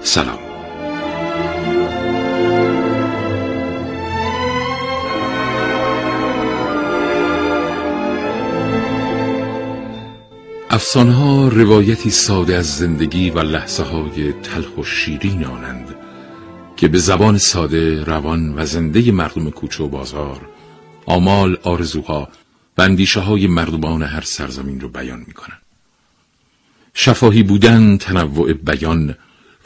سلام افسانه ها روایتی ساده از زندگی و لحظه های تلخ و شیرین آنند که به زبان ساده روان و زنده مردم کوچه و بازار آمال آرزوها و اندیشه های مردمان هر سرزمین رو بیان می کنند. شفاهی بودن تنوع بیان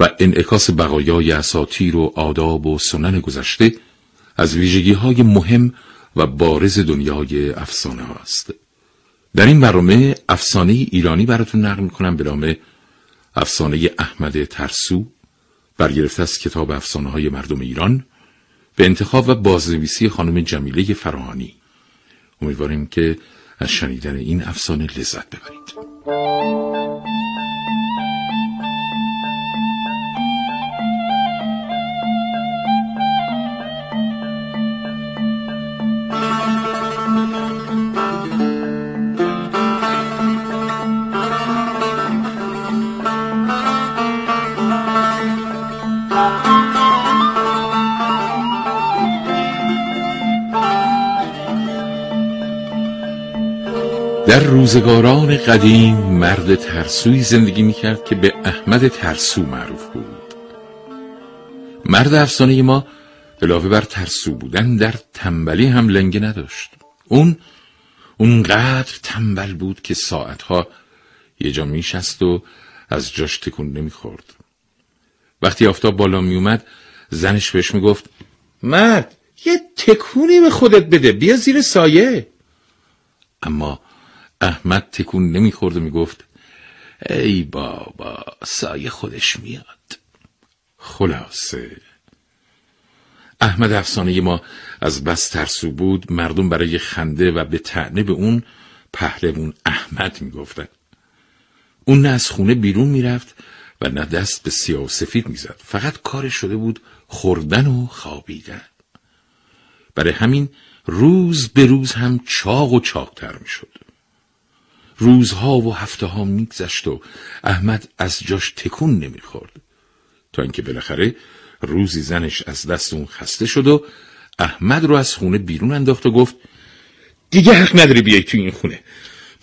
و انعکاس بقایای اساطیر و آداب و سنن گذشته از ویژگی های مهم و بارز دنیای افسانه هاست. در این برنامه افسانه ایرانی براتون نقل می‌کنم به نام افسانه احمد ترسو برگرفته از کتاب افسانه های مردم ایران به انتخاب و بازنویسی خانم جمیله فراهانی امیدواریم که از شنیدن این افسانه لذت ببرید در روزگاران قدیم مرد ترسوی زندگی می‌کرد که به احمد ترسو معروف بود. مرد افسانه ما علاوه بر ترسو بودن در تنبلی هم لنگه نداشت. اون اونقدر تنبل بود که ساعتها یه جا میشست و از جاش تکون نمی‌خورد. وقتی آفتاب بالا میومد زنش بهش می‌گفت مرد یه تکونی به خودت بده بیا زیر سایه. اما احمد تکون نمی‌خورد و می‌گفت ای بابا سایه خودش میاد. خلاصه. احمد افسانه ما از بس ترسو بود مردم برای خنده و به تعنه به اون پهلوون احمد می‌گفتن. اون نه از خونه بیرون می‌رفت و نه دست به سیاه و سفید می‌زد. فقط کارش شده بود خوردن و خوابیدن. برای همین روز به روز هم چاق و چاقتر می‌شد. روزها و هفته ها میگذشت و احمد از جاش تکون نمی‌خورد. تا اینکه بالاخره روزی زنش از دست اون خسته شد و احمد رو از خونه بیرون انداخت و گفت دیگه حق نداری بیای تو این خونه.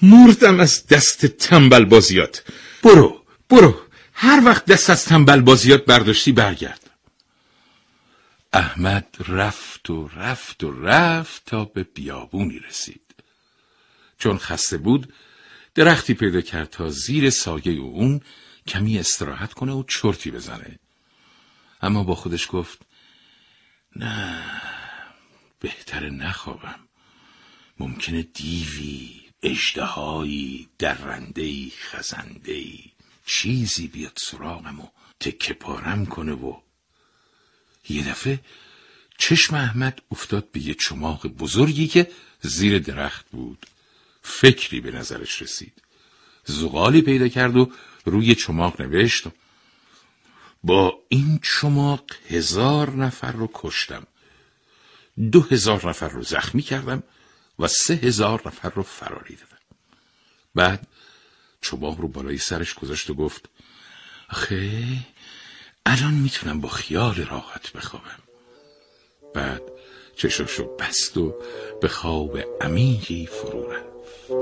مردم از دست تنبل بازیات برو برو. هر وقت دست از تنبل بازیات برداشتی برگرد. احمد رفت و رفت و رفت تا به بیابونی رسید. چون خسته بود درختی پیدا کرد تا زیر سایه اون کمی استراحت کنه و چرتی بزنه. اما با خودش گفت نه بهتره نخوابم. ممکنه دیوی اجدهایی درندهی خزندهی چیزی بیاد سراغم و تکه پارم کنه و یه دفعه چشم احمد افتاد به یه چماق بزرگی که زیر درخت بود. فکری به نظرش رسید. زغالی پیدا کرد و روی چماق نوشت با این چماق هزار نفر رو کشتم. دو هزار نفر رو زخمی کردم و سه هزار نفر رو فراری دادم. بعد چماق رو بالای سرش گذاشت و گفت آخه الان می‌تونم با خیال راحت بخوابم. بعد چشاشو بست و به خواب عمیقی فرو رفت. ساعتی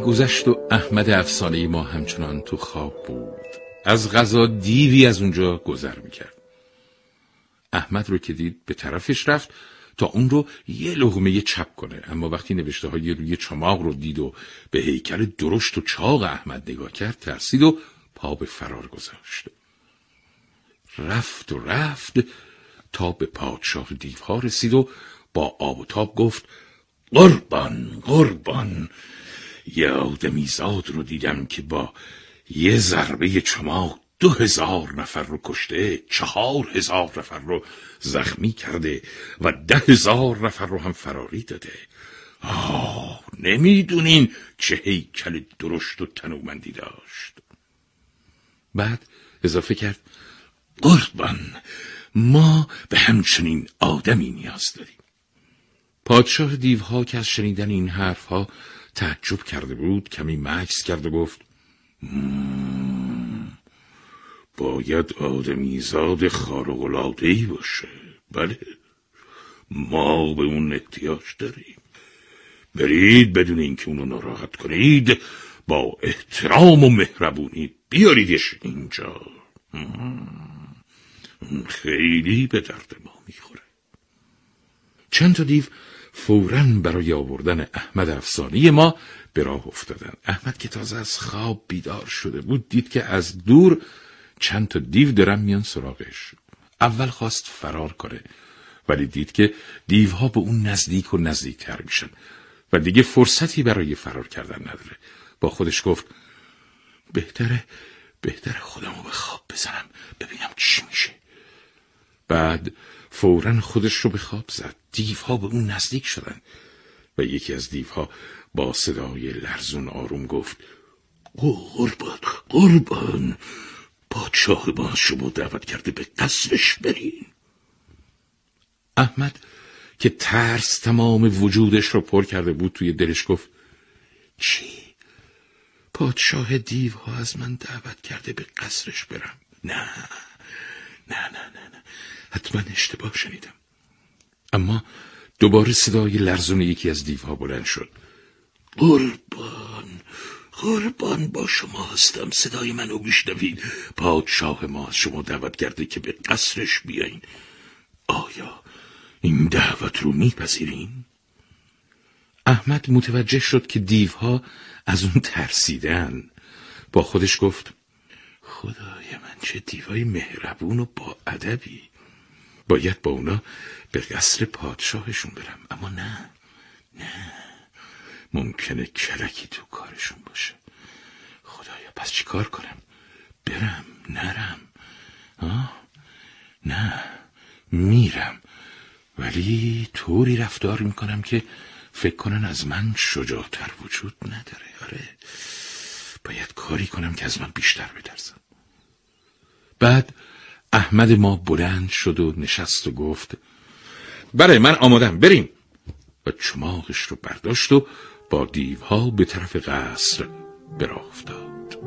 گذشت و احمد افسانه ما همچنان تو خواب بود. از غذا دیوی از اونجا گذر می‌کرد. احمد رو که دید به طرفش رفت تا اون رو یه لغمه چپ کنه. اما وقتی نوشته های روی چماق رو دید و به هیکل درشت و چاق احمد نگاه کرد ترسید و پا به فرار گذاشت. رفت و رفت تا به پادشاه دیوها رسید و با آب و تاب گفت قربان قربان. یه آدمی زاد رو دیدم که با یه ضربه چماق دو هزار نفر رو کشته چهار هزار نفر رو زخمی کرده و ده هزار نفر رو هم فراری داده. آه نمی‌دونین چه هیکل درشت و تنومندی داشت. بعد اضافه کرد قربان ما به همچنین آدمی نیاز داریم. پادشاه دیوها که از شنیدن این حرفها تعجب کرده بود کمی مکس کرد و گفت باید آدمی زاد خارقلادهی باشه. بله. ما به اون احتیاج داریم. برید بدون اینکه اونو ناراحت کنید با احترام و مهربونی بیاریدش اینجا. خیلی به درد ما می‌خوره. چند تا دیو فورا برای آوردن احمد افسانی ما به راه افتادن. احمد که تازه از خواب بیدار شده بود دید که از دور چند تا دیو درم میان سراغش. اول خواست فرار کنه ولی دید که دیوها به اون نزدیک و نزدیکتر میشن و دیگه فرصتی برای فرار کردن نداره. با خودش گفت بهتره بهتره خودمو به خواب بزنم ببینم چی میشه. بعد فورا خودش رو به خواب زد. دیوها به اون نزدیک شدن و یکی از دیوها با صدای لرزون آروم گفت قربان قربان. پادشاه ما شما دعوت کرده به قصرش برین احمد که ترس تمام وجودش رو پر کرده بود توی دلش گفت چی؟ پادشاه دیوها از من دعوت کرده به قصرش برم. نه نه نه نه نه. حتما اشتباه شنیدم. اما دوباره صدای لرزون یکی از دیوها بلند شد. قربان. قربان با شما هستم. صدای منو میشنوید. پادشاه ما از شما دعوت کرده که به قصرش بیاین. آیا این دعوت رو میپذیرین؟ احمد متوجه شد که دیوها از اون ترسیدن. با خودش گفت خدای من چه دیوای مهربون و با ادبی. باید با اونا به قصر پادشاهشون برم اما نه. ممکنه کلکی تو کارشون باشه. خدایا پس چی کار کنم؟ برم نرم. آه؟ نه میرم. ولی طوری رفتار می‌کنم که فکر کنن از من شجاعتر وجود نداره. آره. باید کاری کنم که از من بیشتر بترسم بعد احمد ما بلند شد و نشست و گفت بله من آمادم بریم. و چماغش رو برداشت و با دیوها به طرف قصر براه افتاد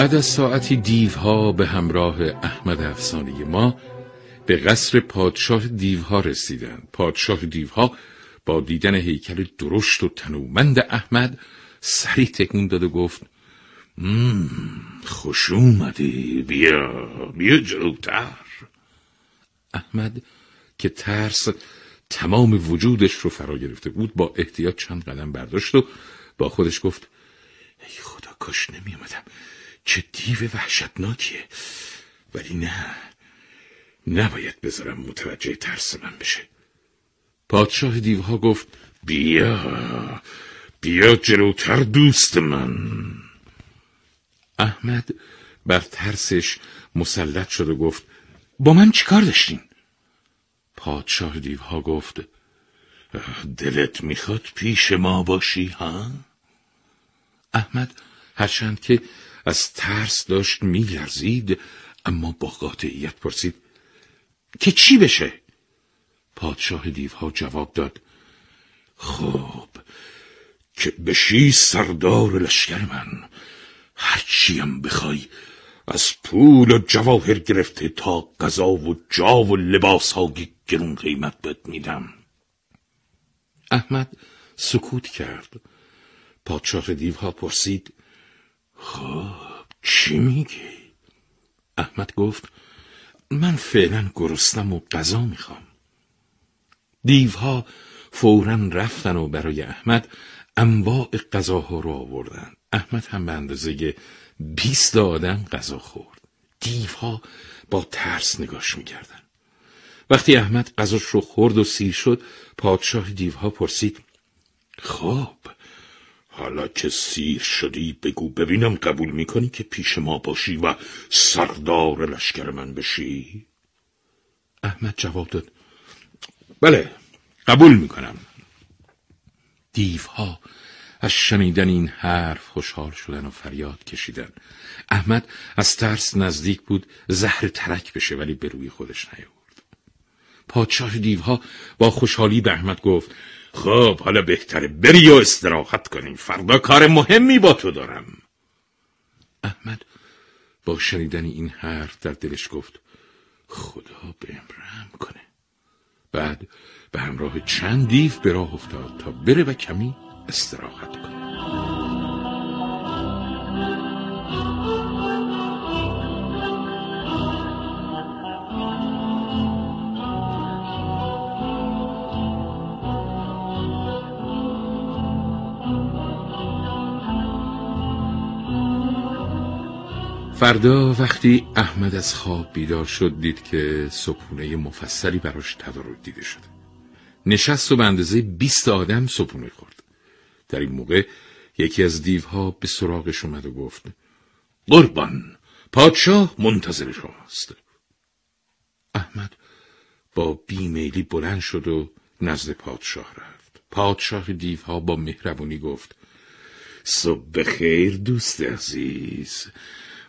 بعد از ساعتی دیوها به همراه احمد افسانی ما به قصر پادشاه دیوها رسیدند. پادشاه دیوها با دیدن هیکل درشت و تنومند احمد سری تکون داد و گفت خوش اومدی. بیا بیا جلوتر. احمد که ترس تمام وجودش رو فرا گرفته بود با احتیاط چند قدم برداشت و با خودش گفت ای خدا کاش نمی اومدم چه دیو وحشتناکیه ولی نه نباید بذارم متوجه ترس من بشه پادشاه دیوها گفت بیا بیا جلوتر دوست من احمد بر ترسش مسلط شد و گفت با من چیکار داشتین؟ پادشاه دیوها گفت دلت می‌خواد پیش ما باشی ها؟ احمد هرچند که از ترس داشت میلرزید اما با قاطعیت پرسید که چی بشه؟ پادشاه دیوها جواب داد خب که بشی سردار لشکر من. هرچیم بخوای از پول و جواهر گرفته تا غذا و جا و لباس ها گرون قیمت بد میدم. احمد سکوت کرد. پادشاه دیوها پرسید خب چی میگی؟ احمد گفت من فعلا گرستم و غذا می‌خوام. دیوها فورا رفتن و برای احمد انواع غذاها رو آوردن. احمد هم به اندازه بیست آدم غذا خورد. دیوها با ترس نگاش می‌کردن. وقتی احمد غذاش رو خورد و سیر شد پادشاه دیوها پرسید خب حالا که سیر شدی بگو ببینم قبول می‌کنی که پیش ما باشی و سردار لشکر من بشی؟ احمد جواب داد بله قبول می‌کنم. دیوها از شنیدن این حرف خوشحال شدن و فریاد کشیدن. احمد از ترس نزدیک بود زهر ترک بشه ولی به روی خودش نیاورد. پادشاه دیوها با خوشحالی به احمد گفت خب حالا بهتره بری و استراحت کنیم. فردا کار مهمی با تو دارم. احمد با شنیدن این حرف در دلش گفت خدا بهم رحم کنه. بعد به همراه چند دیو به راه افتاد تا بره و کمی استراحت کنه. فردا وقتی احمد از خواب بیدار شد دید که صبحونه مفصلی براش تدارک دیده شده. نشست و به اندازه بیست آدم صبحونه خورد. در این موقع یکی از دیوها به سراغش اومد و گفت قربان پادشاه منتظر شماست. احمد با بیمیلی بلند شد و نزد پادشاه رفت. پادشاه دیوها با مهربونی گفت صبح خیر دوست عزیز.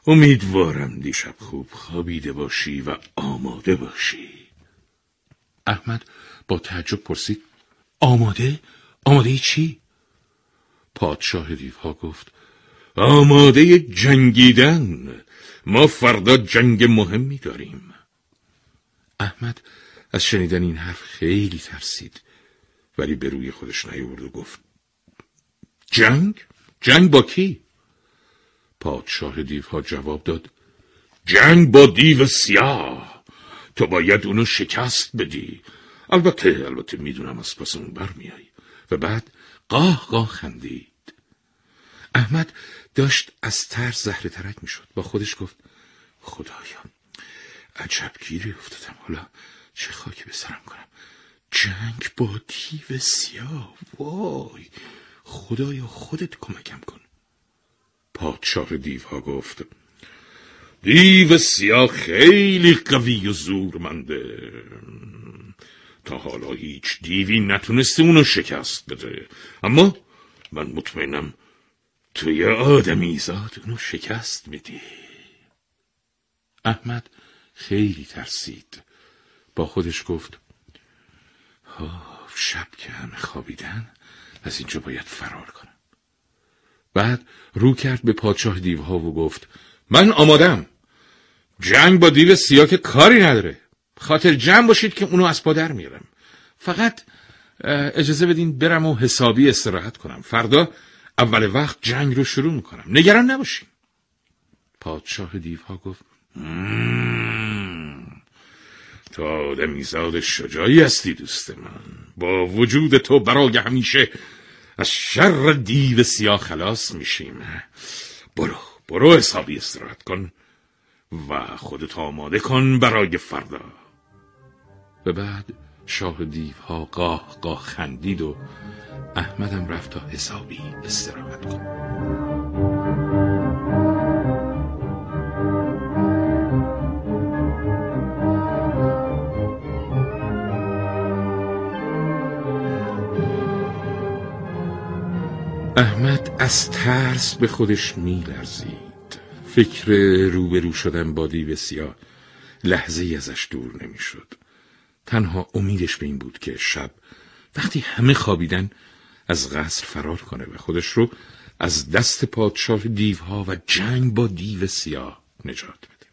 امیدوارم دیشب خوب خوابیده باشی و آماده باشی احمد با تعجب پرسید آماده؟ آماده چی؟ پادشاه دیوها گفت آماده جنگیدن ما فردا جنگ مهمی داریم احمد از شنیدن این حرف خیلی ترسید ولی به روی خودش نیورد و گفت جنگ؟ جنگ با کی؟ پادشاه دیوها جواب داد جنگ با دیو سیاه تو باید اونو شکست بدی. البته البته می‌دونم از پس اون برمیایی و بعد قاه قاه خندید. احمد داشت از ترس زهر ترک می‌شد. با خودش گفت خدایا عجب گیری افتادم. حالا چه خاکی به سرم کنم؟ جنگ با دیو سیاه وای خدایا خودت کمکم کن. پادشاه دیوها گفت دیو سیاه خیلی قوی و زورمنده. تا حالا هیچ دیوی نتونسته اونو شکست بده. اما من مطمئنم توی آدمی زاد اونو شکست میدی. احمد خیلی ترسید. با خودش گفت شب که همه خوابیدن از اینجا باید فرار کنم. بعد رو کرد به پادشاه دیوها و گفت من آمادم. جنگ با دیو سیاه که کاری نداره. خاطر جمع باشید که اونو از پادر میرم فقط اجازه بدین برم و حسابی استراحت کنم. فردا اول وقت جنگ رو شروع می‌کنم. نگران نباشین. پادشاه دیوها گفت تو آدمیزاد شجاعی هستی دوست من. با وجود تو برای همیشه از شر دیو سیاه خلاص میشیم. برو برو حسابی استراحت کن و خودت آماده کن برای فردا. و بعد شاه دیوها قاه قاه خندید و احمدم رفت تا حسابی استراحت کن. احمد از ترس به خودش میلرزید فکر روبرو شدن با دیو سیاه لحظه ازش دور نمی‌شد. تنها امیدش به این بود که شب وقتی همه خوابیدن از قصر فرار کنه و خودش رو از دست پادشاه دیوها و جنگ با دیو سیاه نجات بده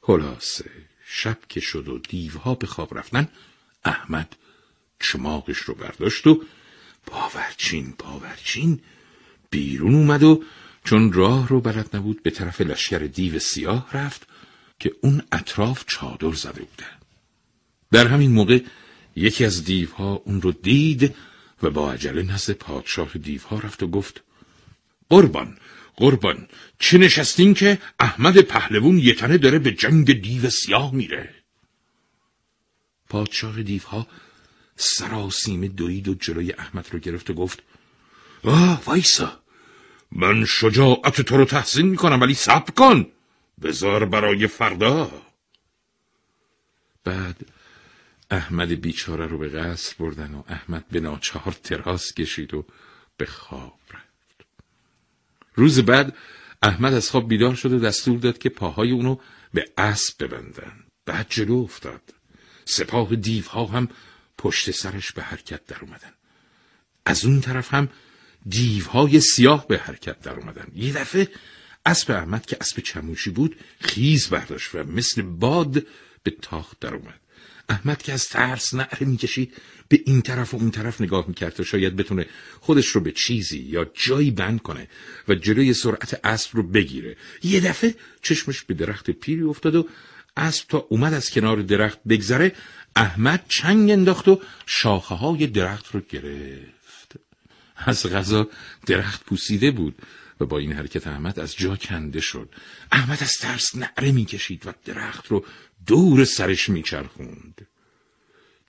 خلاصه شب که شد و دیوها به خواب رفتن احمد چماقش رو برداشت و باورچین باورچین بیرون اومد و چون راه رو بلد نبود به طرف لشکر دیو سیاه رفت که اون اطراف چادر زده بوده. در همین موقع یکی از دیوها اون رو دید و با عجله نزد پادشاه دیوها رفت و گفت قربان قربان چه نشستین که احمد پهلوون یه تنه داره به جنگ دیو سیاه میره؟ پادشاه دیوها سراسیم دوید و جلوی احمد رو گرفت و گفت آه وایسا. من شجاعت تو رو تحسین می‌کنم ولی صبر کن. بذار برای فردا. بعد احمد بیچاره رو به قصر بردن و احمد به ناچار تراس کشید و به خواب رفت. روز بعد احمد از خواب بیدار شد و دستور داد که پاهای اونو به اسب ببندن. بعد جلو افتاد. سپاه دیوها هم پشت سرش به حرکت در اومدن. از اون طرف هم دیوهای سیاه به حرکت در اومدن. یه دفعه اسب احمد که اسب چموشی بود خیز برداشت و مثل باد به تاخت در اومد. احمد که از ترس نعره می‌کشید به این طرف و اون طرف نگاه می‌کرد تا شاید بتونه خودش رو به چیزی یا جایی بند کنه و جلوی سرعت اسب رو بگیره. یه دفعه چشمش به درخت پیری افتاد و اسب تا اومد از کنار درخت بگذره. احمد چنگ انداخت و شاخه های درخت رو گرفت. از غذا درخت پوسیده بود و با این حرکت احمد از جا کنده شد. احمد از ترس نعره می‌کشید و درخت رو دور سرش میچرخوند.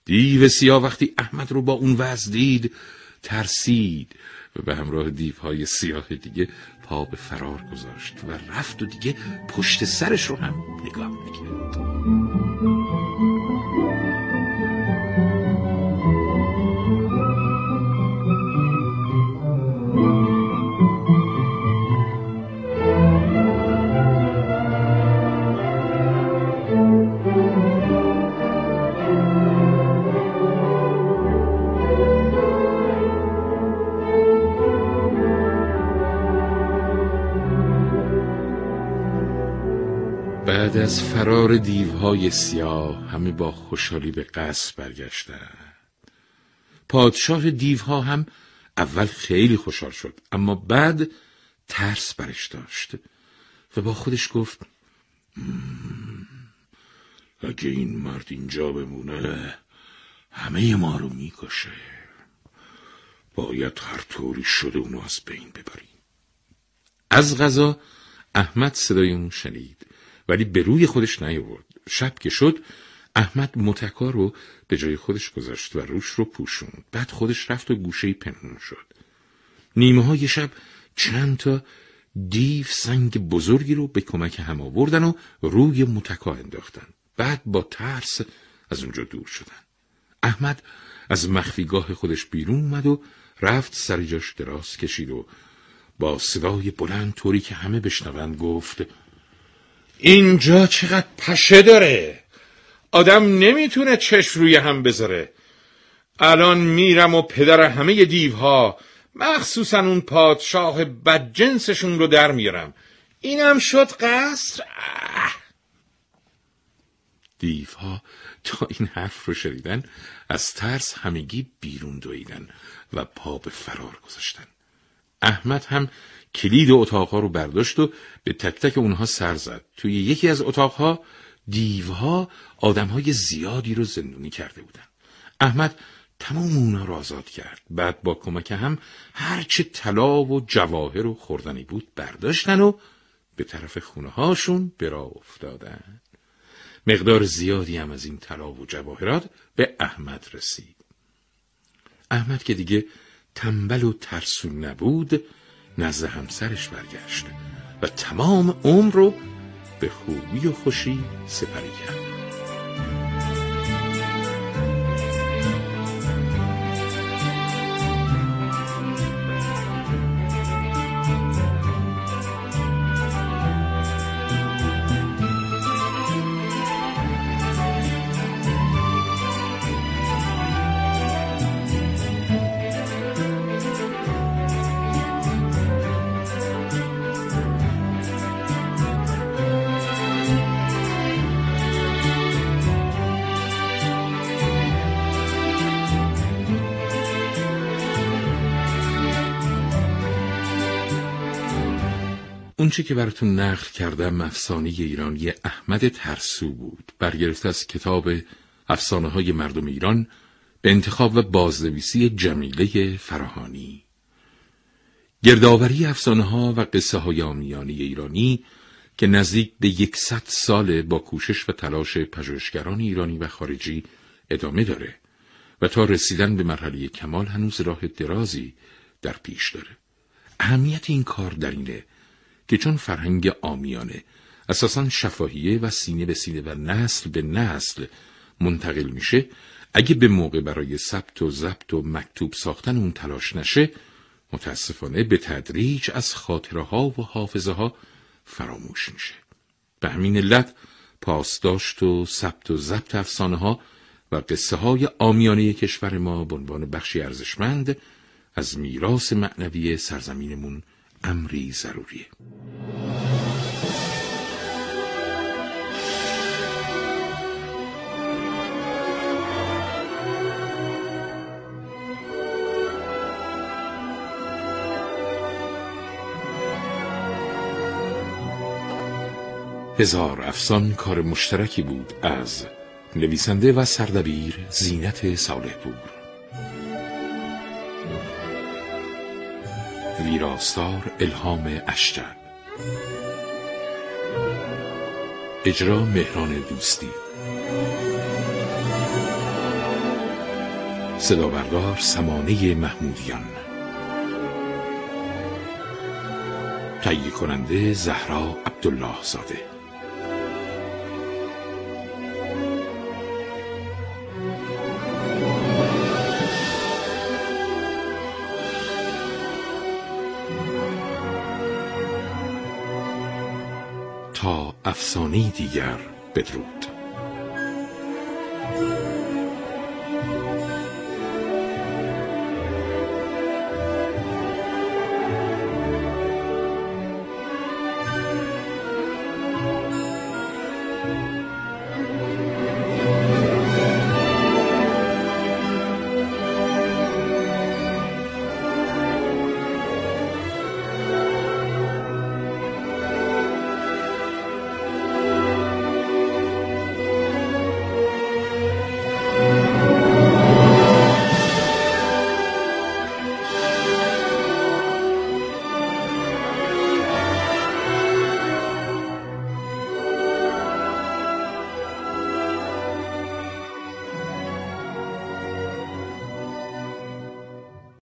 دیو سیاه وقتی احمد رو با اون وضع دید ترسید و به همراه دیوهای سیاه دیگه پا به فرار گذاشت و رفت و دیگه پشت سرش رو هم نگاه نکرد بعد از فرار دیوهای سیاه همه با خوشحالی به قصر برگشتند. پادشاه دیوها هم اول خیلی خوشحال شد اما بعد ترس برش داشت و با خودش گفت اگه این مرد اینجا بمونه همه ما رو می‌کشه. باید هر طوری شده اونو از بین ببریم. از غذا احمد صدای اون شنید. ولی به روی خودش نیاورد. شب که شد احمد متکا رو به جای خودش گذاشت و روش رو پوشوند. بعد خودش رفت و گوشه پنهون شد. نیمه های شب چند تا دیو سنگ بزرگی رو به کمک هم آوردن و روی متکا انداختن. بعد با ترس از اونجا دور شدن. احمد از مخفیگاه خودش بیرون اومد و رفت سر جاش دراز کشید و با صدای بلند طوری که همه بشنوند گفت اینجا چقدر پشه داره. آدم نمی‌تونه چشم روی هم بذاره. الان میرم و پدر همه دیوها مخصوصا اون پادشاه بدجنسشون رو در میارم. اینم شد قصر. دیوها تا این حرف رو شنیدن از ترس همگی بیرون دویدن و پا به فرار گذاشتن. احمد هم کلید اتاقها رو برداشت و به تک تک اونها سر زد. توی یکی از اتاقها دیوها آدمهای زیادی رو زندونی کرده بودن. احمد تمام اونا رو آزاد کرد. بعد با کمک هم هرچه طلا و جواهر و خوردنی بود برداشتن و به طرف خونه هاشون برا افتادن. مقدار زیادی هم از این طلا و جواهرات به احمد رسید. احمد که دیگه تنبل و ترسون نبود نزد همسرش برگشت و تمام عمر رو به خوبی و خوشی سپری کرد. اونچه که براتون نقل کردم افسانه ایرانی احمد ترسو بود برگرفته از کتاب افسانه های مردم ایران به انتخاب و بازنویسی جمیله فراهانی گردآوری افسانه ها و قصه های آمیانی ایرانی که نزدیک به یکصد سال با کوشش و تلاش پژوهشگران ایرانی و خارجی ادامه داره و تا رسیدن به مرحله کمال هنوز راه درازی در پیش داره. اهمیت این کار در اینه که چون فرهنگ آمیانه اساسا شفاهیه و سینه به سینه و نسل به نسل منتقل میشه اگه به موقع برای ثبت و ضبط و مکتوب ساختن اون تلاش نشه متاسفانه به تدریج از خاطره ها و حافظه ها فراموش میشه. به همین علت پاسداشت و ثبت و ضبط افسانه ها و قصه های آمیانه کشور ما به عنوان بخشی ارزشمند از میراث معنوی سرزمینمون امری ضروریه. هزار افسان کار مشترکی بود از نویسنده و سردبیر زینت صالح پور ویراستار الهام اشجر اجرا مهران دوستی. صدا بردار سمانه محمودیان. تهیه کننده زهرا عبدالله زاده افسانه دیگر بدرود.